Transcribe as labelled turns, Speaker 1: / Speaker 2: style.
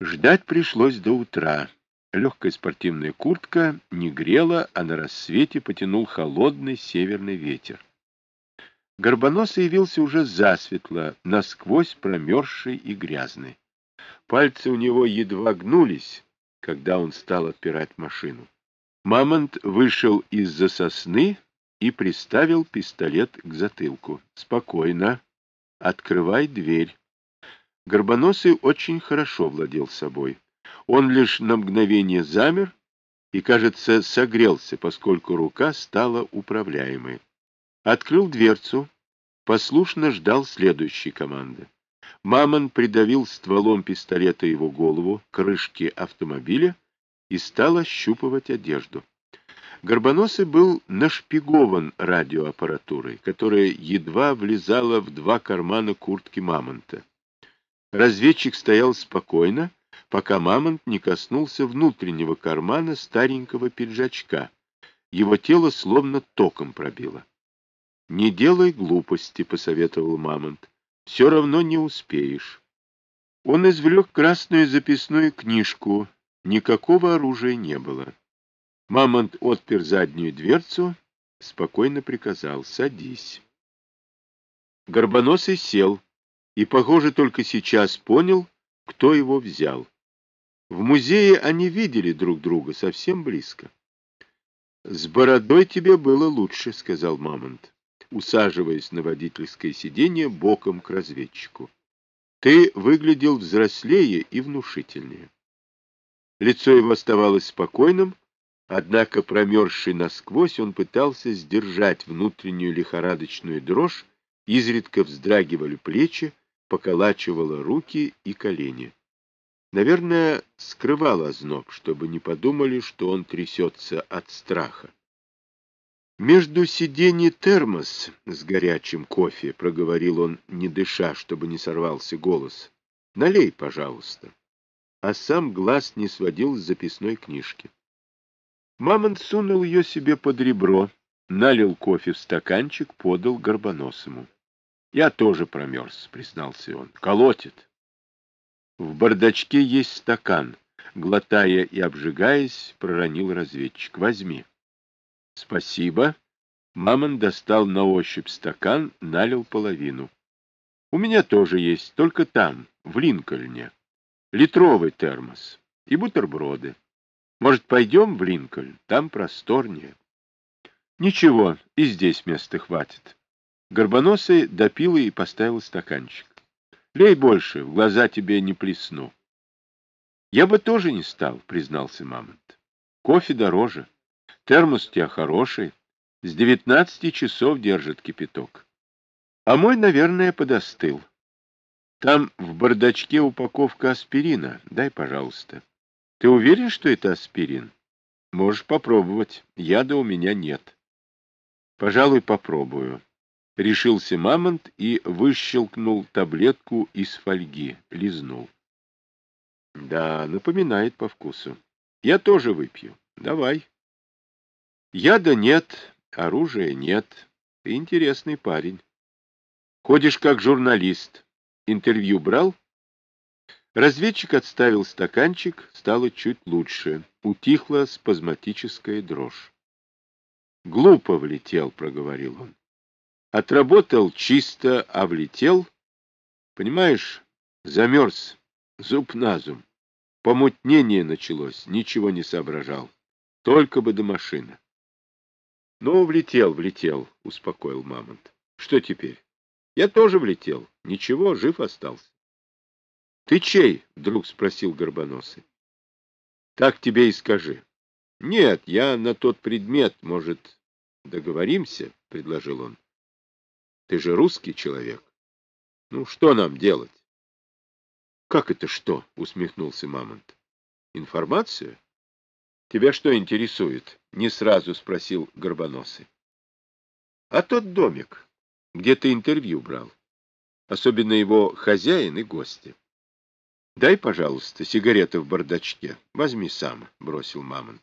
Speaker 1: Ждать пришлось до утра. Легкая спортивная куртка не грела, а на рассвете потянул холодный северный ветер. Горбоносый явился уже засветло, насквозь промерзший и грязный. Пальцы у него едва гнулись, когда он стал отпирать машину. Мамонт вышел из-за сосны и приставил пистолет к затылку. «Спокойно. Открывай дверь». Горбоносый очень хорошо владел собой. Он лишь на мгновение замер и, кажется, согрелся, поскольку рука стала управляемой. Открыл дверцу, послушно ждал следующей команды. Мамон придавил стволом пистолета его голову к крышке автомобиля и стал ощупывать одежду. Горбоносый был нашпигован радиоаппаратурой, которая едва влезала в два кармана куртки Мамонта. Разведчик стоял спокойно, пока Мамонт не коснулся внутреннего кармана старенького пиджачка. Его тело словно током пробило. «Не делай глупости», — посоветовал Мамонт. «Все равно не успеешь». Он извлек красную записную книжку. Никакого оружия не было. Мамонт отпер заднюю дверцу, спокойно приказал «Садись». Горбоносый сел и, похоже, только сейчас понял, кто его взял. В музее они видели друг друга совсем близко. «С бородой тебе было лучше», — сказал Мамонт, усаживаясь на водительское сиденье боком к разведчику. «Ты выглядел взрослее и внушительнее». Лицо его оставалось спокойным, Однако, промерзший насквозь, он пытался сдержать внутреннюю лихорадочную дрожь, изредка вздрагивали плечи, поколачивало руки и колени. Наверное, скрывал озноб, чтобы не подумали, что он трясется от страха. «Между сидений термос с горячим кофе», — проговорил он, не дыша, чтобы не сорвался голос. «Налей, пожалуйста». А сам глаз не сводил с записной книжки. Мамонт сунул ее себе под ребро, налил кофе в стаканчик, подал горбоносому. — Я тоже промерз, — признался он. — Колотит. В бардачке есть стакан. Глотая и обжигаясь, проронил разведчик. — Возьми. — Спасибо. Мамонт достал на ощупь стакан, налил половину. — У меня тоже есть, только там, в Линкольне. Литровый термос и бутерброды. Может, пойдем в Линкольн? Там просторнее. Ничего, и здесь места хватит. Горбоносый допил и поставил стаканчик. Лей больше, в глаза тебе не плесну. Я бы тоже не стал, признался Мамонт. Кофе дороже. Термос у тебя хороший. С девятнадцати часов держит кипяток. А мой, наверное, подостыл. Там в бардачке упаковка аспирина. Дай, пожалуйста. Ты уверен, что это аспирин? Можешь попробовать. Яда у меня нет. Пожалуй, попробую. Решился мамонт и выщелкнул таблетку из фольги. Лизнул. Да, напоминает по вкусу. Я тоже выпью. Давай. Яда нет, оружия нет. Ты интересный парень. Ходишь как журналист. Интервью брал? Разведчик отставил стаканчик, стало чуть лучше. Утихла спазматическая дрожь. «Глупо влетел», — проговорил он. «Отработал чисто, а влетел. Понимаешь, замерз, зуб на зуб. Помутнение началось, ничего не соображал. Только бы до машины». «Ну, влетел, влетел», — успокоил Мамонт. «Что теперь?» «Я тоже влетел. Ничего, жив остался». Ты чей? — вдруг спросил Горбоносый. — Так тебе и скажи. — Нет, я на тот предмет, может, договоримся? — предложил он. — Ты же русский человек. Ну, что нам делать? — Как это что? — усмехнулся Мамонт. — Информация? — Тебя что интересует? — не сразу спросил Горбоносый. — А тот домик, где ты интервью брал. Особенно его хозяин и гости. Дай, пожалуйста, сигареты в бардачке. Возьми сам, — бросил Мамонт.